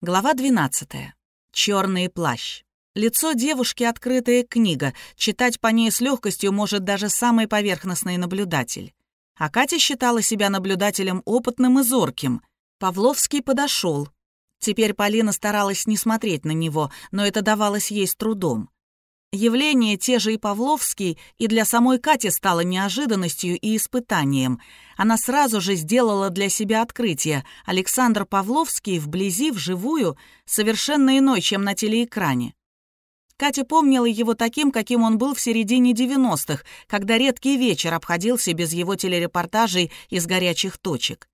Глава 12. Черный плащ. Лицо девушки — открытая книга. Читать по ней с легкостью может даже самый поверхностный наблюдатель. А Катя считала себя наблюдателем опытным и зорким. Павловский подошел. Теперь Полина старалась не смотреть на него, но это давалось ей с трудом. Явление те же и Павловский и для самой Кати стало неожиданностью и испытанием. Она сразу же сделала для себя открытие. Александр Павловский вблизи, вживую, совершенно иной, чем на телеэкране. Катя помнила его таким, каким он был в середине 90-х, когда редкий вечер обходился без его телерепортажей из горячих точек.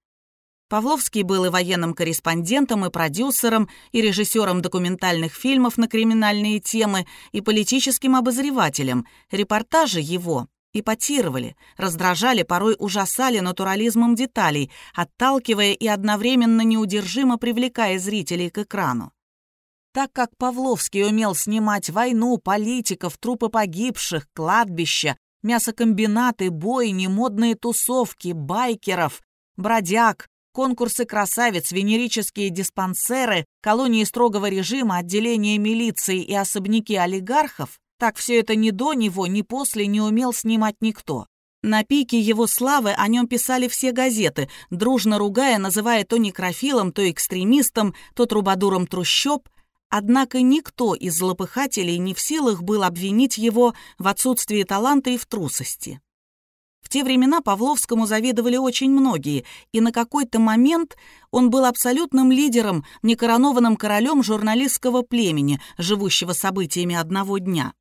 Павловский был и военным корреспондентом, и продюсером, и режиссером документальных фильмов на криминальные темы, и политическим обозревателем. Репортажи его эпатировали, раздражали, порой ужасали натурализмом деталей, отталкивая и одновременно неудержимо привлекая зрителей к экрану. Так как Павловский умел снимать войну, политиков, трупы погибших, кладбища, мясокомбинаты, бойни, модные тусовки, байкеров, бродяг, Конкурсы красавиц, венерические диспансеры, колонии строгого режима, отделения милиции и особняки олигархов — так все это ни до него, ни после не умел снимать никто. На пике его славы о нем писали все газеты, дружно ругая, называя то некрофилом, то экстремистом, то трубадуром трущоб. Однако никто из злопыхателей не в силах был обвинить его в отсутствии таланта и в трусости. Те времена Павловскому завидовали очень многие, и на какой-то момент он был абсолютным лидером, некоронованным королем журналистского племени, живущего событиями одного дня.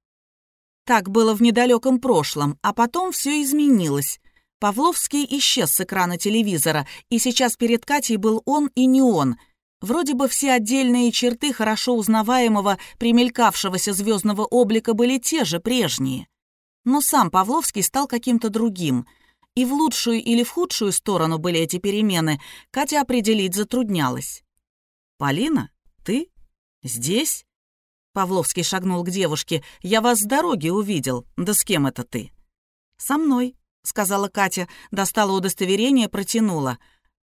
Так было в недалеком прошлом, а потом все изменилось. Павловский исчез с экрана телевизора, и сейчас перед Катей был он и не он. Вроде бы все отдельные черты хорошо узнаваемого, примелькавшегося звездного облика были те же, прежние. Но сам Павловский стал каким-то другим. И в лучшую или в худшую сторону были эти перемены, Катя определить затруднялась. «Полина, ты? Здесь?» Павловский шагнул к девушке. «Я вас с дороги увидел. Да с кем это ты?» «Со мной», — сказала Катя, достала удостоверение, протянула.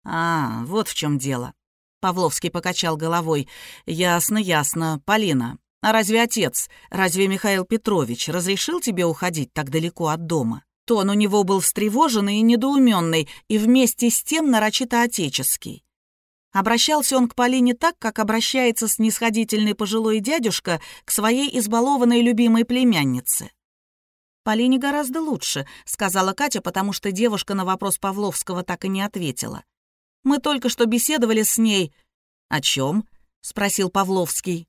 «А, вот в чем дело». Павловский покачал головой. «Ясно, ясно. Полина, а разве отец, разве Михаил Петрович разрешил тебе уходить так далеко от дома? Тон у него был встревоженный и недоуменный, и вместе с тем нарочито отеческий. Обращался он к Полине так, как обращается снисходительный пожилой дядюшка к своей избалованной любимой племяннице. «Полине гораздо лучше», — сказала Катя, потому что девушка на вопрос Павловского так и не ответила. «Мы только что беседовали с ней». «О чем?» — спросил Павловский.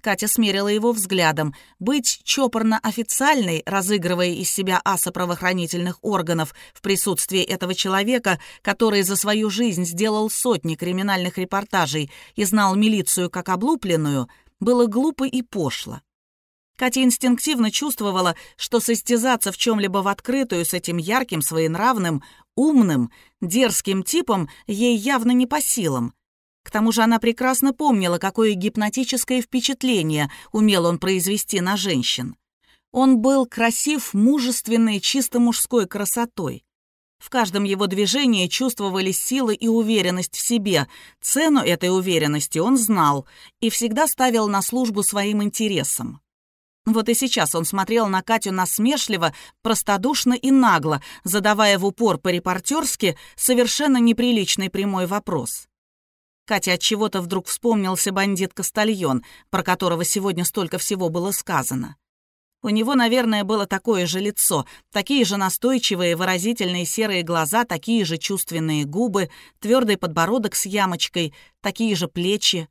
Катя смерила его взглядом. Быть чопорно-официальной, разыгрывая из себя аса правоохранительных органов в присутствии этого человека, который за свою жизнь сделал сотни криминальных репортажей и знал милицию как облупленную, было глупо и пошло. Катя инстинктивно чувствовала, что состязаться в чем-либо в открытую с этим ярким, своенравным, умным, дерзким типом ей явно не по силам. К тому же она прекрасно помнила, какое гипнотическое впечатление умел он произвести на женщин. Он был красив, мужественной, чисто мужской красотой. В каждом его движении чувствовались силы и уверенность в себе. Цену этой уверенности он знал и всегда ставил на службу своим интересам. Вот и сейчас он смотрел на Катю насмешливо, простодушно и нагло, задавая в упор по-репортерски совершенно неприличный прямой вопрос. Катя от чего-то вдруг вспомнился бандит Кастальон, про которого сегодня столько всего было сказано. У него, наверное, было такое же лицо, такие же настойчивые, выразительные серые глаза, такие же чувственные губы, твердый подбородок с ямочкой, такие же плечи.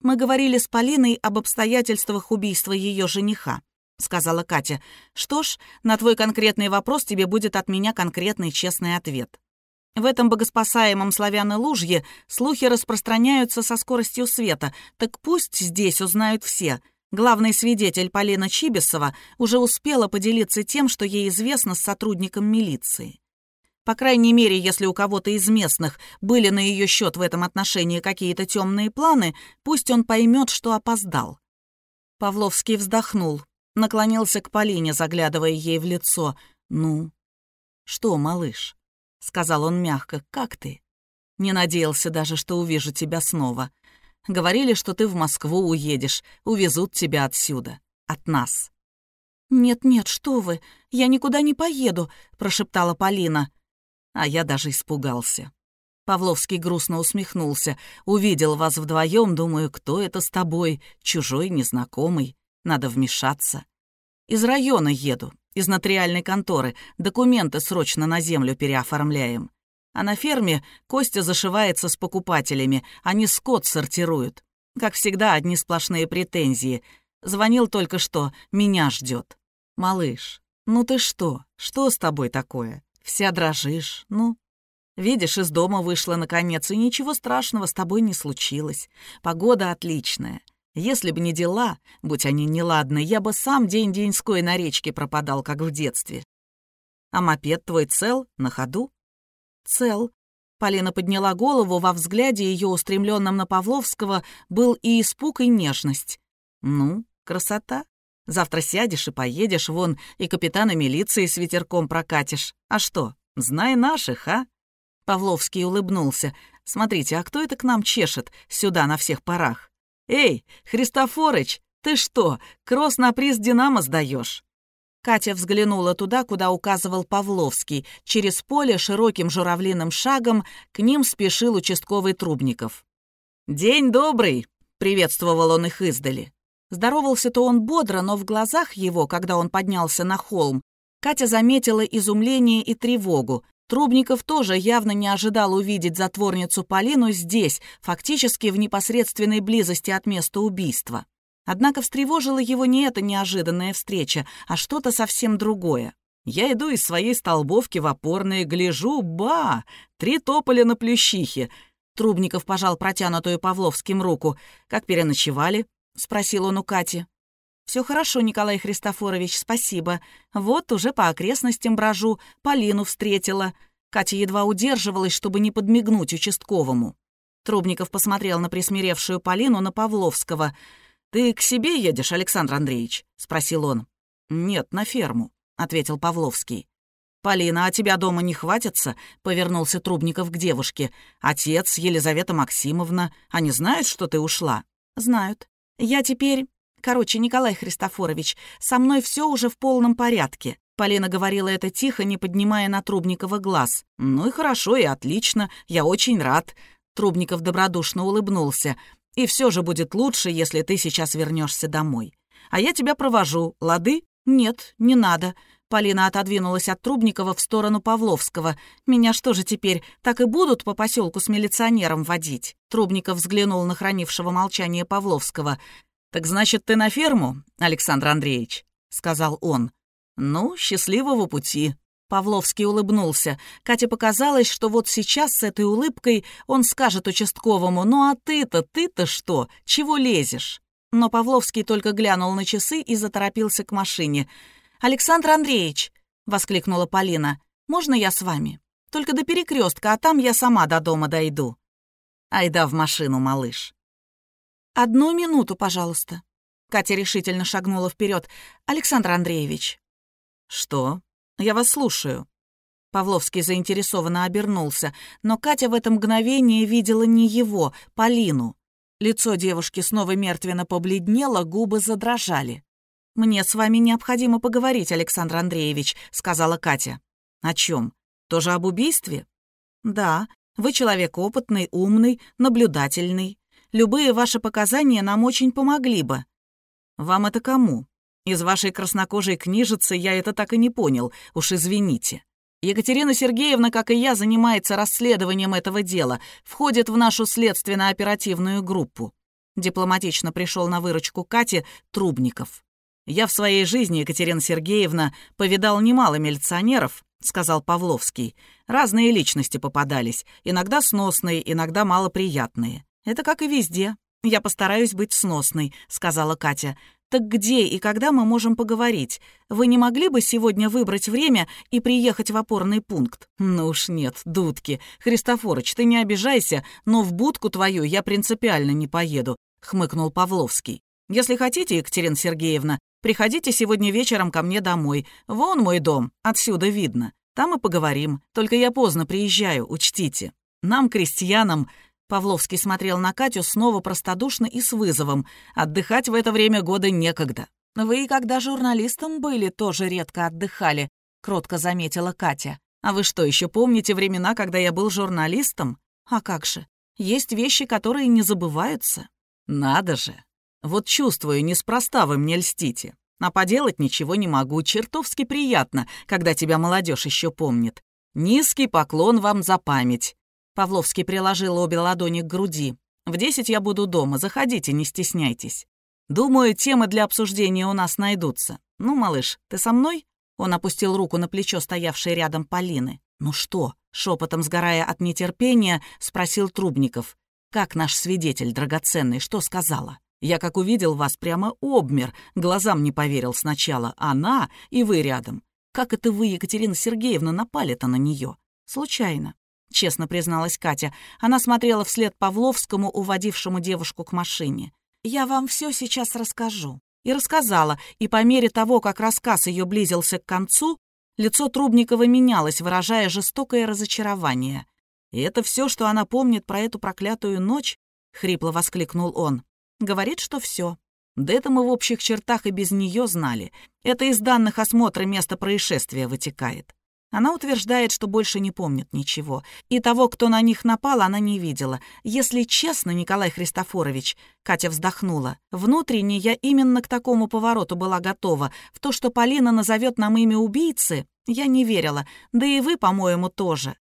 Мы говорили с Полиной об обстоятельствах убийства ее жениха. — сказала Катя. «Что ж, на твой конкретный вопрос тебе будет от меня конкретный честный ответ. В этом богоспасаемом славяно-лужье слухи распространяются со скоростью света, так пусть здесь узнают все. Главный свидетель Полина Чибисова уже успела поделиться тем, что ей известно с сотрудником милиции. По крайней мере, если у кого-то из местных были на ее счет в этом отношении какие-то темные планы, пусть он поймет, что опоздал. Павловский вздохнул, наклонился к Полине, заглядывая ей в лицо. «Ну, что, малыш?» — сказал он мягко. «Как ты?» «Не надеялся даже, что увижу тебя снова. Говорили, что ты в Москву уедешь, увезут тебя отсюда. От нас». «Нет-нет, что вы, я никуда не поеду», — прошептала Полина. А я даже испугался. Павловский грустно усмехнулся. «Увидел вас вдвоем, думаю, кто это с тобой? Чужой, незнакомый. Надо вмешаться. Из района еду, из нотариальной конторы. Документы срочно на землю переоформляем. А на ферме Костя зашивается с покупателями, они скот сортируют. Как всегда, одни сплошные претензии. Звонил только что, меня ждет. Малыш, ну ты что? Что с тобой такое? Вся дрожишь, ну, Видишь, из дома вышла наконец, и ничего страшного с тобой не случилось. Погода отличная. Если бы не дела, будь они неладны, я бы сам день-деньской на речке пропадал, как в детстве. А мопед твой цел, на ходу? Цел. Полина подняла голову, во взгляде ее, устремленном на Павловского, был и испуг, и нежность. Ну, красота. Завтра сядешь и поедешь, вон, и капитана милиции с ветерком прокатишь. А что, знай наших, а? Павловский улыбнулся. «Смотрите, а кто это к нам чешет сюда на всех парах? Эй, Христофорыч, ты что, кросс на приз «Динамо» сдаешь? Катя взглянула туда, куда указывал Павловский. Через поле широким журавлиным шагом к ним спешил участковый Трубников. «День добрый!» — приветствовал он их издали. Здоровался-то он бодро, но в глазах его, когда он поднялся на холм, Катя заметила изумление и тревогу. Трубников тоже явно не ожидал увидеть затворницу Полину здесь, фактически в непосредственной близости от места убийства. Однако встревожила его не эта неожиданная встреча, а что-то совсем другое. Я иду из своей столбовки в опорные, гляжу, ба, три тополя на плющихе. Трубников пожал протянутую Павловским руку. «Как переночевали?» — спросил он у Кати. Все хорошо, Николай Христофорович, спасибо. Вот уже по окрестностям брожу, Полину встретила». Катя едва удерживалась, чтобы не подмигнуть участковому. Трубников посмотрел на присмиревшую Полину на Павловского. «Ты к себе едешь, Александр Андреевич?» — спросил он. «Нет, на ферму», — ответил Павловский. «Полина, а тебя дома не хватится?» — повернулся Трубников к девушке. «Отец, Елизавета Максимовна, они знают, что ты ушла?» «Знают. Я теперь Короче, Николай Христофорович, со мной все уже в полном порядке. Полина говорила это тихо, не поднимая на Трубникова глаз. «Ну и хорошо, и отлично. Я очень рад». Трубников добродушно улыбнулся. «И все же будет лучше, если ты сейчас вернешься домой. А я тебя провожу, лады?» «Нет, не надо». Полина отодвинулась от Трубникова в сторону Павловского. «Меня что же теперь, так и будут по поселку с милиционером водить?» Трубников взглянул на хранившего молчание Павловского. «Так значит, ты на ферму, Александр Андреевич?» — сказал он. «Ну, счастливого пути». Павловский улыбнулся. Кате показалось, что вот сейчас с этой улыбкой он скажет участковому «Ну а ты-то, ты-то что? Чего лезешь?» Но Павловский только глянул на часы и заторопился к машине. «Александр Андреевич!» — воскликнула Полина. «Можно я с вами? Только до перекрестка, а там я сама до дома дойду». «Айда в машину, малыш». «Одну минуту, пожалуйста». Катя решительно шагнула вперед. «Александр Андреевич». «Что? Я вас слушаю». Павловский заинтересованно обернулся, но Катя в это мгновение видела не его, Полину. Лицо девушки снова мертвенно побледнело, губы задрожали. «Мне с вами необходимо поговорить, Александр Андреевич», — сказала Катя. «О чем? Тоже об убийстве?» «Да. Вы человек опытный, умный, наблюдательный. Любые ваши показания нам очень помогли бы». «Вам это кому? Из вашей краснокожей книжицы я это так и не понял, уж извините. Екатерина Сергеевна, как и я, занимается расследованием этого дела, входит в нашу следственно-оперативную группу». Дипломатично пришел на выручку Кате Трубников. «Я в своей жизни, Екатерина Сергеевна, повидал немало милиционеров», — сказал Павловский. «Разные личности попадались, иногда сносные, иногда малоприятные. «Это как и везде. Я постараюсь быть сносной», — сказала Катя. «Так где и когда мы можем поговорить? Вы не могли бы сегодня выбрать время и приехать в опорный пункт?» «Ну уж нет, дудки. Христофорыч, ты не обижайся, но в будку твою я принципиально не поеду», — хмыкнул Павловский. «Если хотите, Екатерина Сергеевна, приходите сегодня вечером ко мне домой. Вон мой дом, отсюда видно. Там и поговорим. Только я поздно приезжаю, учтите. Нам, крестьянам, Павловский смотрел на Катю снова простодушно и с вызовом. «Отдыхать в это время года некогда». «Вы, когда журналистом были, тоже редко отдыхали», — кротко заметила Катя. «А вы что, еще помните времена, когда я был журналистом? А как же? Есть вещи, которые не забываются». «Надо же! Вот чувствую, неспроста вы мне льстите. А поделать ничего не могу. Чертовски приятно, когда тебя молодежь еще помнит. Низкий поклон вам за память. Павловский приложил обе ладони к груди. «В десять я буду дома, заходите, не стесняйтесь. Думаю, темы для обсуждения у нас найдутся. Ну, малыш, ты со мной?» Он опустил руку на плечо стоявшей рядом Полины. «Ну что?» — шепотом сгорая от нетерпения, спросил Трубников. «Как наш свидетель драгоценный, что сказала?» «Я, как увидел вас, прямо обмер, глазам не поверил сначала. Она и вы рядом. Как это вы, Екатерина Сергеевна, напали-то на нее? Случайно. — честно призналась Катя. Она смотрела вслед Павловскому, уводившему девушку к машине. «Я вам все сейчас расскажу». И рассказала, и по мере того, как рассказ ее близился к концу, лицо Трубникова менялось, выражая жестокое разочарование. «И это все, что она помнит про эту проклятую ночь?» — хрипло воскликнул он. «Говорит, что все. Да это мы в общих чертах и без нее знали. Это из данных осмотра места происшествия вытекает. Она утверждает, что больше не помнит ничего. И того, кто на них напал, она не видела. Если честно, Николай Христофорович, Катя вздохнула, внутренне я именно к такому повороту была готова. В то, что Полина назовет нам имя убийцы, я не верила. Да и вы, по-моему, тоже.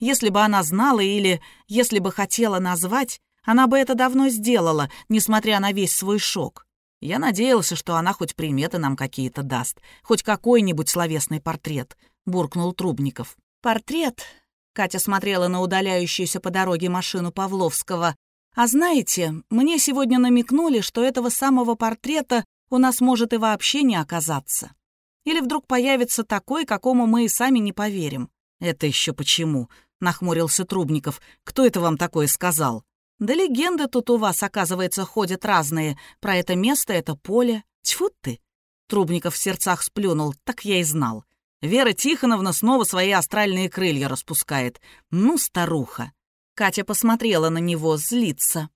Если бы она знала или если бы хотела назвать, она бы это давно сделала, несмотря на весь свой шок. Я надеялся, что она хоть приметы нам какие-то даст, хоть какой-нибудь словесный портрет —— буркнул Трубников. «Портрет?» — Катя смотрела на удаляющуюся по дороге машину Павловского. «А знаете, мне сегодня намекнули, что этого самого портрета у нас может и вообще не оказаться. Или вдруг появится такой, какому мы и сами не поверим». «Это еще почему?» — нахмурился Трубников. «Кто это вам такое сказал?» «Да легенды тут у вас, оказывается, ходят разные. Про это место, это поле. Тьфу ты!» Трубников в сердцах сплюнул. «Так я и знал. Вера Тихоновна снова свои астральные крылья распускает. Ну, старуха. Катя посмотрела на него, злится.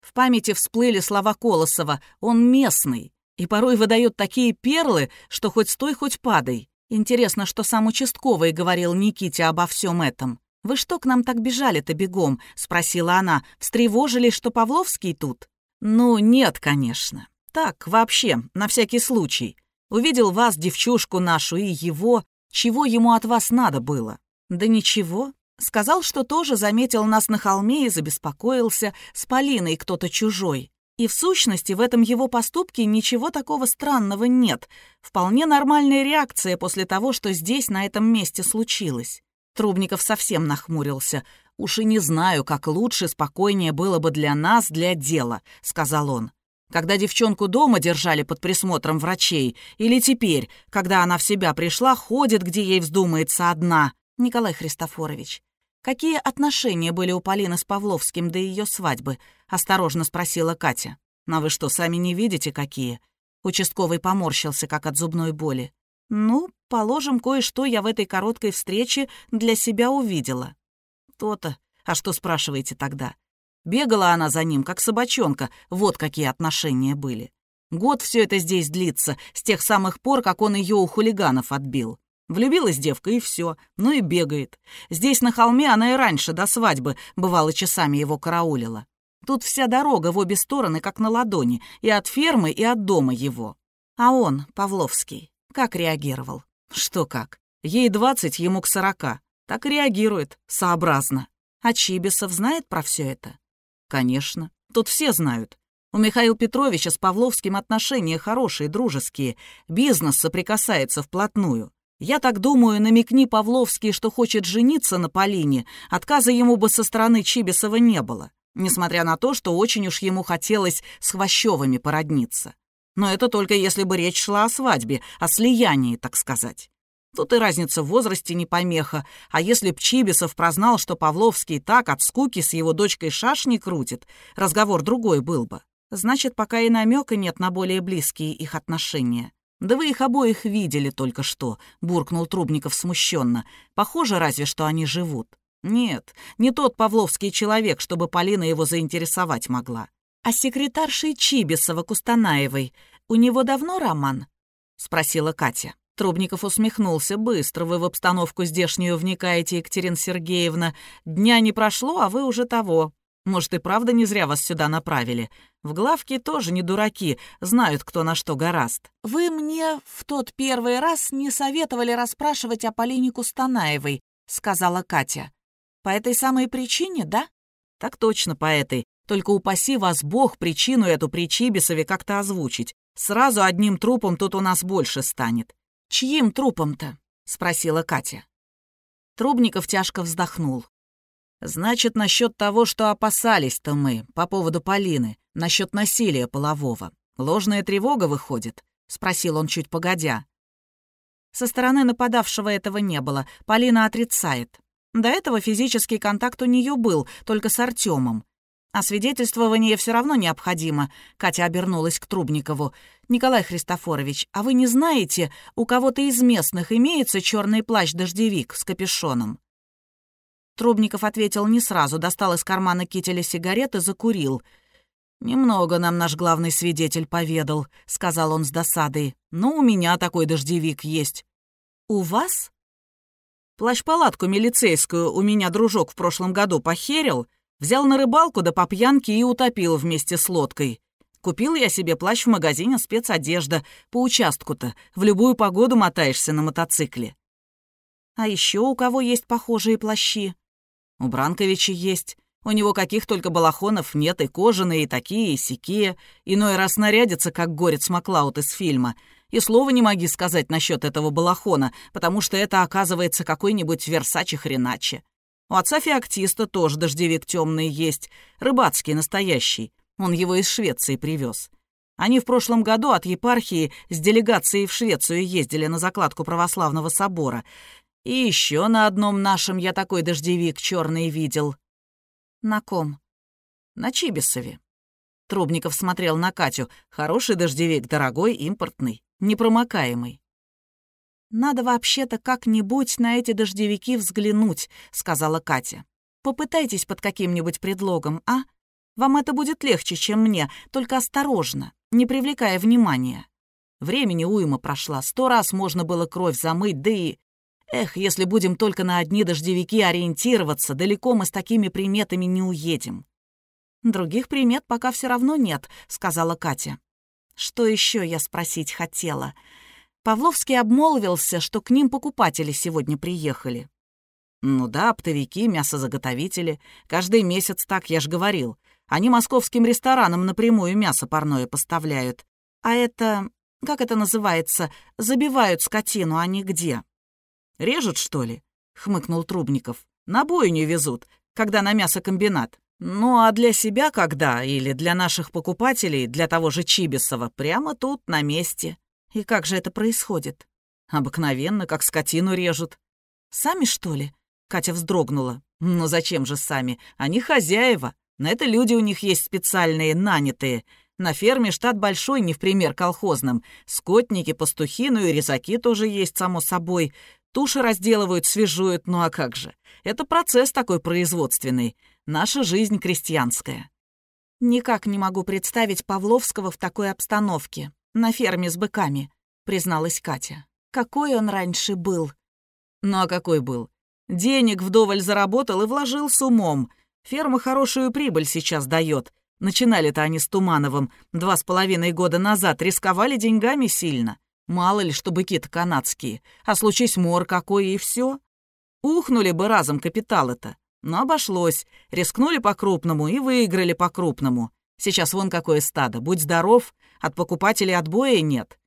В памяти всплыли слова Колосова. Он местный. И порой выдает такие перлы, что хоть стой, хоть падай. Интересно, что сам участковый говорил Никите обо всем этом. «Вы что к нам так бежали-то бегом?» — спросила она. «Встревожились, что Павловский тут?» «Ну, нет, конечно. Так, вообще, на всякий случай. Увидел вас, девчушку нашу, и его. Чего ему от вас надо было? Да ничего. Сказал, что тоже заметил нас на холме и забеспокоился. С Полиной кто-то чужой. И в сущности в этом его поступке ничего такого странного нет. Вполне нормальная реакция после того, что здесь, на этом месте, случилось. Трубников совсем нахмурился. «Уж и не знаю, как лучше, спокойнее было бы для нас, для дела», — сказал он когда девчонку дома держали под присмотром врачей, или теперь, когда она в себя пришла, ходит, где ей вздумается одна. Николай Христофорович, какие отношения были у Полины с Павловским до ее свадьбы? Осторожно спросила Катя. А вы что, сами не видите, какие? Участковый поморщился, как от зубной боли. Ну, положим, кое-что я в этой короткой встрече для себя увидела. То-то. А что спрашиваете тогда? Бегала она за ним, как собачонка, вот какие отношения были. Год все это здесь длится, с тех самых пор, как он ее у хулиганов отбил. Влюбилась девка, и все, ну и бегает. Здесь на холме она и раньше, до свадьбы, бывало, часами его караулила. Тут вся дорога в обе стороны, как на ладони, и от фермы, и от дома его. А он, Павловский, как реагировал? Что как? Ей двадцать, ему к сорока. Так реагирует, сообразно. А Чибисов знает про все это? Конечно, тут все знают. У Михаила Петровича с Павловским отношения хорошие, дружеские. Бизнес соприкасается вплотную. Я так думаю, намекни Павловский, что хочет жениться на Полине, отказа ему бы со стороны Чибисова не было, несмотря на то, что очень уж ему хотелось с Хвощевыми породниться. Но это только если бы речь шла о свадьбе, о слиянии, так сказать. Тут и разница в возрасте не помеха, а если б Чибисов прознал, что Павловский так от скуки с его дочкой шашни крутит, разговор другой был бы. Значит, пока и намека нет на более близкие их отношения. «Да вы их обоих видели только что», — буркнул Трубников смущенно. «Похоже разве, что они живут». Нет, не тот павловский человек, чтобы Полина его заинтересовать могла. А секретаршей Чибисова-Кустанаевой у него давно роман? Спросила Катя. Трубников усмехнулся. «Быстро вы в обстановку здешнюю вникаете, Екатерина Сергеевна. Дня не прошло, а вы уже того. Может, и правда не зря вас сюда направили. В главке тоже не дураки, знают, кто на что гораст». «Вы мне в тот первый раз не советовали расспрашивать о Полине Кустанаевой», — сказала Катя. «По этой самой причине, да?» «Так точно по этой. Только упаси вас Бог причину эту при Чибисове как-то озвучить. Сразу одним трупом тут у нас больше станет. «Чьим трупом-то?» — спросила Катя. Трубников тяжко вздохнул. «Значит, насчет того, что опасались-то мы по поводу Полины, насчет насилия полового. Ложная тревога выходит?» — спросил он чуть погодя. Со стороны нападавшего этого не было, Полина отрицает. До этого физический контакт у нее был, только с Артемом. А свидетельствование все равно необходимо. Катя обернулась к Трубникову. «Николай Христофорович, а вы не знаете, у кого-то из местных имеется черный плащ-дождевик с капюшоном?» Трубников ответил не сразу, достал из кармана кителя сигарет и закурил. «Немного нам наш главный свидетель поведал», — сказал он с досадой. «Ну, у меня такой дождевик есть». «У вас?» «Плащ-палатку милицейскую у меня дружок в прошлом году похерил», Взял на рыбалку да по пьянке и утопил вместе с лодкой. Купил я себе плащ в магазине спецодежда. По участку-то. В любую погоду мотаешься на мотоцикле. А еще у кого есть похожие плащи? У Бранковича есть. У него каких только балахонов нет, и кожаные, и такие, и сякие. Иной раз нарядится, как горец Маклауд из фильма. И слова не моги сказать насчет этого балахона, потому что это, оказывается, какой-нибудь Версачи хреначе. У отца феоктиста тоже дождевик темный есть, рыбацкий настоящий. Он его из Швеции привез. Они в прошлом году от епархии с делегацией в Швецию ездили на закладку православного собора. И еще на одном нашем я такой дождевик черный видел. На ком? На Чибисове. Трубников смотрел на Катю. Хороший дождевик, дорогой, импортный, непромокаемый. «Надо вообще-то как-нибудь на эти дождевики взглянуть», — сказала Катя. «Попытайтесь под каким-нибудь предлогом, а? Вам это будет легче, чем мне, только осторожно, не привлекая внимания. Времени уйма прошла, сто раз можно было кровь замыть, да и... Эх, если будем только на одни дождевики ориентироваться, далеко мы с такими приметами не уедем». «Других примет пока все равно нет», — сказала Катя. «Что еще я спросить хотела?» Павловский обмолвился, что к ним покупатели сегодня приехали. «Ну да, оптовики, мясозаготовители. Каждый месяц так, я ж говорил. Они московским ресторанам напрямую мясо парное поставляют. А это, как это называется, забивают скотину, они где?» «Режут, что ли?» — хмыкнул Трубников. «На бойню везут, когда на мясокомбинат. Ну а для себя когда, или для наших покупателей, для того же Чибисова, прямо тут, на месте». И как же это происходит? Обыкновенно, как скотину режут. Сами, что ли? Катя вздрогнула. Ну зачем же сами? Они хозяева. На это люди у них есть специальные, нанятые. На ферме штат большой, не в пример колхозным. Скотники, пастухи, ну и резаки тоже есть, само собой. Туши разделывают, свежуют, ну а как же? Это процесс такой производственный. Наша жизнь крестьянская. Никак не могу представить Павловского в такой обстановке на ферме с быками», — призналась Катя. «Какой он раньше был?» «Ну а какой был? Денег вдоволь заработал и вложил с умом. Ферма хорошую прибыль сейчас дает. Начинали-то они с Тумановым два с половиной года назад, рисковали деньгами сильно. Мало ли, что быки-то канадские. А случись мор какой, и все. Ухнули бы разом капиталы-то. Но обошлось. Рискнули по-крупному и выиграли по-крупному. Сейчас вон какое стадо. Будь здоров, от покупателей отбоя нет.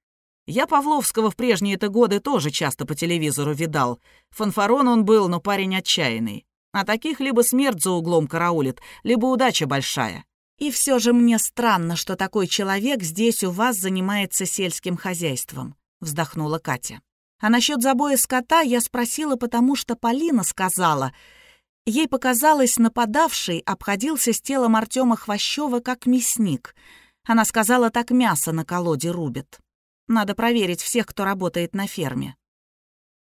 Я Павловского в прежние-то годы тоже часто по телевизору видал. Фанфарон он был, но парень отчаянный. А таких либо смерть за углом караулит, либо удача большая. И все же мне странно, что такой человек здесь у вас занимается сельским хозяйством, вздохнула Катя. А насчет забоя скота я спросила, потому что Полина сказала, Ей показалось, нападавший обходился с телом Артема Хвощева как мясник. Она сказала, так мясо на колоде рубят. Надо проверить всех, кто работает на ферме.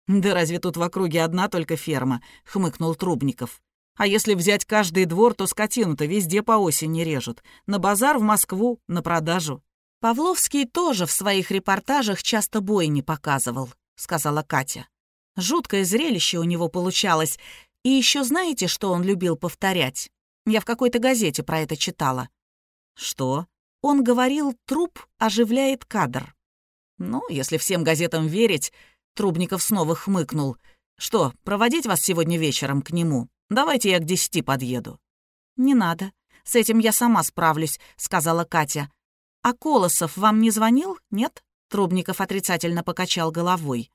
«Да разве тут в округе одна только ферма?» — хмыкнул Трубников. «А если взять каждый двор, то скотину-то везде по осени режут. На базар в Москву, на продажу». «Павловский тоже в своих репортажах часто бойни показывал», — сказала Катя. «Жуткое зрелище у него получалось. И еще знаете, что он любил повторять? Я в какой-то газете про это читала». «Что?» Он говорил, труп оживляет кадр. «Ну, если всем газетам верить...» Трубников снова хмыкнул. «Что, проводить вас сегодня вечером к нему? Давайте я к десяти подъеду». «Не надо. С этим я сама справлюсь», — сказала Катя. «А Колосов вам не звонил, нет?» Трубников отрицательно покачал головой.